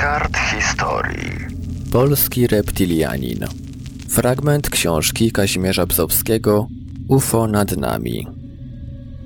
kart historii. Polski reptilianin. Fragment książki Kazimierza Bzowskiego UFO nad nami.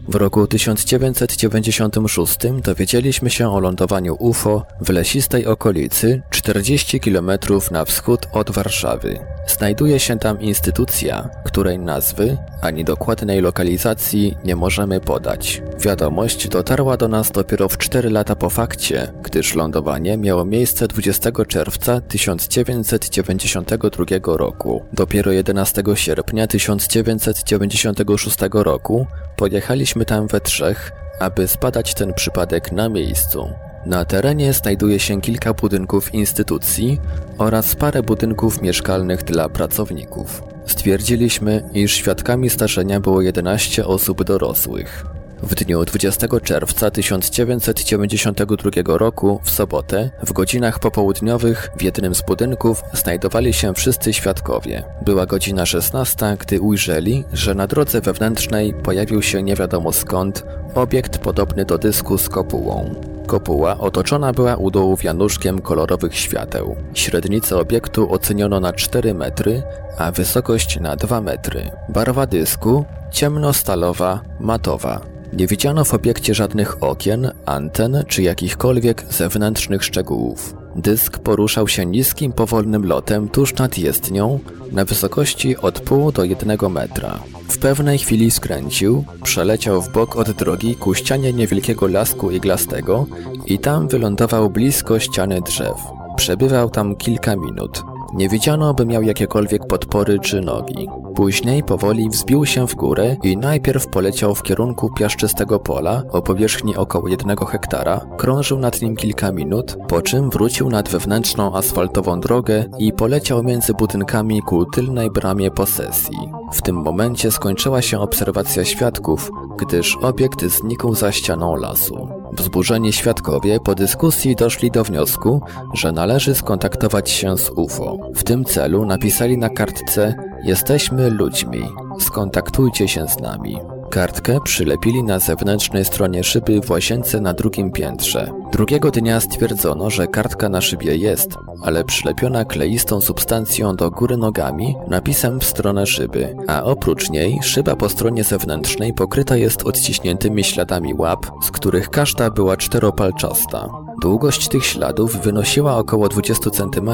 W roku 1996 dowiedzieliśmy się o lądowaniu UFO w lesistej okolicy 40 km na wschód od Warszawy. Znajduje się tam instytucja, której nazwy ani dokładnej lokalizacji nie możemy podać. Wiadomość dotarła do nas dopiero w 4 lata po fakcie, gdyż lądowanie miało miejsce 20 czerwca 1992 roku. Dopiero 11 sierpnia 1996 roku pojechaliśmy tam we trzech, aby zbadać ten przypadek na miejscu. Na terenie znajduje się kilka budynków instytucji oraz parę budynków mieszkalnych dla pracowników. Stwierdziliśmy, iż świadkami zdarzenia było 11 osób dorosłych. W dniu 20 czerwca 1992 roku, w sobotę, w godzinach popołudniowych, w jednym z budynków znajdowali się wszyscy świadkowie. Była godzina 16, gdy ujrzeli, że na drodze wewnętrznej pojawił się nie wiadomo skąd obiekt podobny do dysku z kopułą. Kopuła otoczona była u dołu wianuszkiem kolorowych świateł. Średnicę obiektu oceniono na 4 metry, a wysokość na 2 metry. Barwa dysku ciemno-stalowa, matowa. Nie widziano w obiekcie żadnych okien, anten czy jakichkolwiek zewnętrznych szczegółów. Dysk poruszał się niskim, powolnym lotem tuż nad jezdnią, na wysokości od pół do jednego metra. W pewnej chwili skręcił, przeleciał w bok od drogi ku ścianie niewielkiego lasku iglastego i tam wylądował blisko ściany drzew. Przebywał tam kilka minut. Nie widziano, by miał jakiekolwiek podpory czy nogi. Później powoli wzbił się w górę i najpierw poleciał w kierunku piaszczystego pola o powierzchni około jednego hektara, krążył nad nim kilka minut, po czym wrócił nad wewnętrzną asfaltową drogę i poleciał między budynkami ku tylnej bramie posesji. W tym momencie skończyła się obserwacja świadków, gdyż obiekt znikł za ścianą lasu. Wzburzeni świadkowie po dyskusji doszli do wniosku, że należy skontaktować się z UFO. W tym celu napisali na kartce Jesteśmy ludźmi, skontaktujcie się z nami. Kartkę przylepili na zewnętrznej stronie szyby w łazience na drugim piętrze. Drugiego dnia stwierdzono, że kartka na szybie jest, ale przylepiona kleistą substancją do góry nogami napisem w stronę szyby, a oprócz niej szyba po stronie zewnętrznej pokryta jest odciśniętymi śladami łap, z których każda była czteropalczasta. Długość tych śladów wynosiła około 20 cm,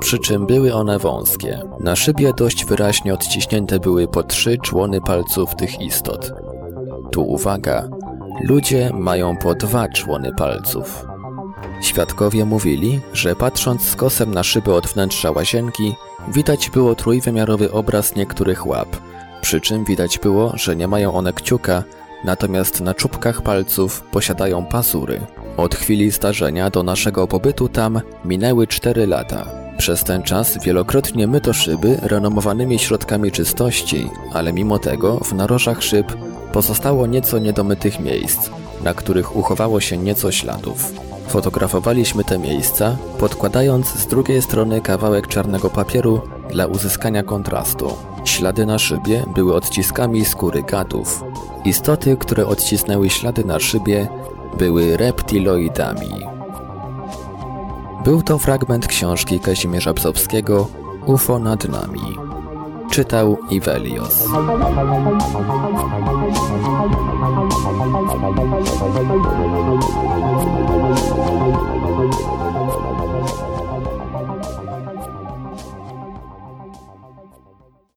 przy czym były one wąskie. Na szybie dość wyraźnie odciśnięte były po trzy człony palców tych istot. Tu uwaga, ludzie mają po dwa człony palców. Świadkowie mówili, że patrząc z kosem na szybę od wnętrza łazienki, widać było trójwymiarowy obraz niektórych łap, przy czym widać było, że nie mają one kciuka, natomiast na czubkach palców posiadają pazury. Od chwili zdarzenia do naszego pobytu tam minęły 4 lata. Przez ten czas wielokrotnie myto szyby renomowanymi środkami czystości, ale mimo tego w narożach szyb pozostało nieco niedomytych miejsc, na których uchowało się nieco śladów. Fotografowaliśmy te miejsca, podkładając z drugiej strony kawałek czarnego papieru dla uzyskania kontrastu. Ślady na szybie były odciskami skóry gadów. Istoty, które odcisnęły ślady na szybie, były reptiloidami. Był to fragment książki Kazimierza Bzowskiego UFO nad nami. Czytał you.